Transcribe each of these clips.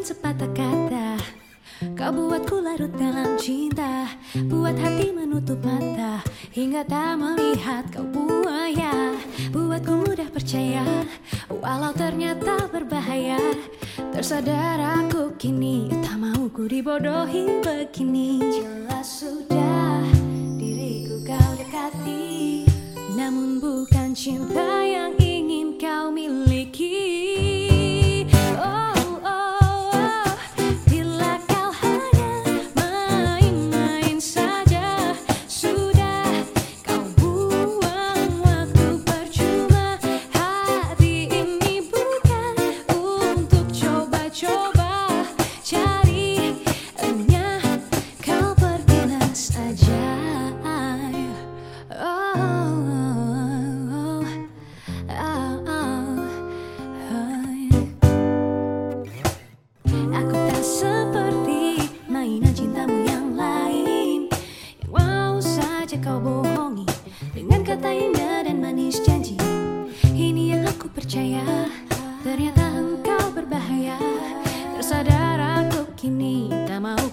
dengan sepatah kata. Kau buatku larut dalam cinta Buat hati menutup mata Hingga tak melihat kau buaya. Buatku mudah percaya Walau ternyata berbahaya. Tersadar aku kini Tak mau ku dibodohi begini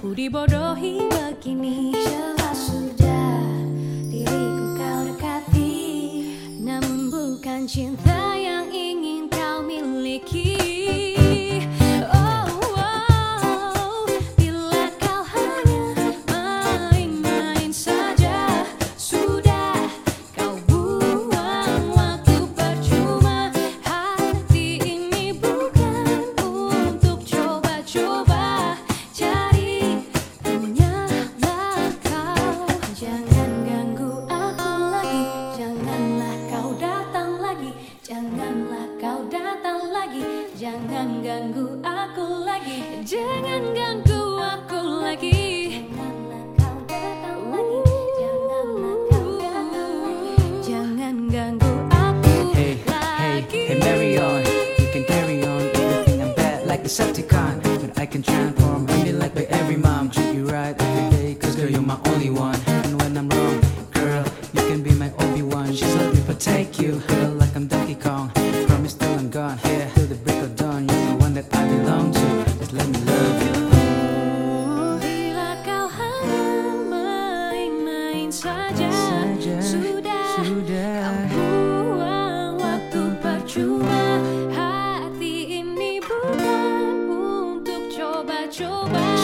ku dibodohi begini. Jelas sudah diriku kau dekati Namun bukan cinta yang ingin kau miliki Jangan ganggu aku lagi Jangan ganggu aku lagi Janganlah kau datang lagi Janganlah kau datang lagi Jangan ganggu aku Hey, hey, lagi hey, Marion, you can carry on. Everything I'm bad like a Septicon, but I can transform. I mean, like by every mom, treat you right every day. Cause girl, you're my only one. And when I'm wrong, girl, you can be my Obi Wan. She's let me protect you, girl, kau buang waktu percuma. Hati ini bukan untuk coba-coba.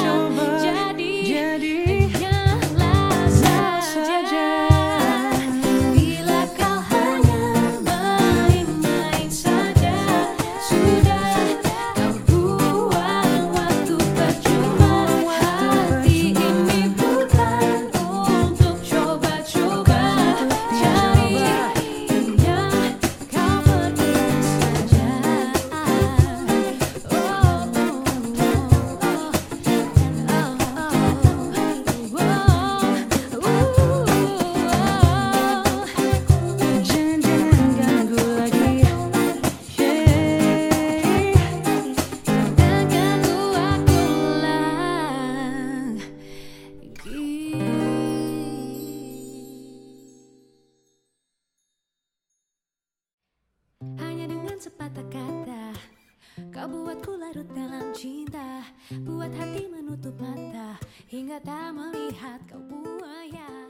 Kau buatku larut dalam cinta. Buat hati menutup mata. Hingga tak melihat kau buaya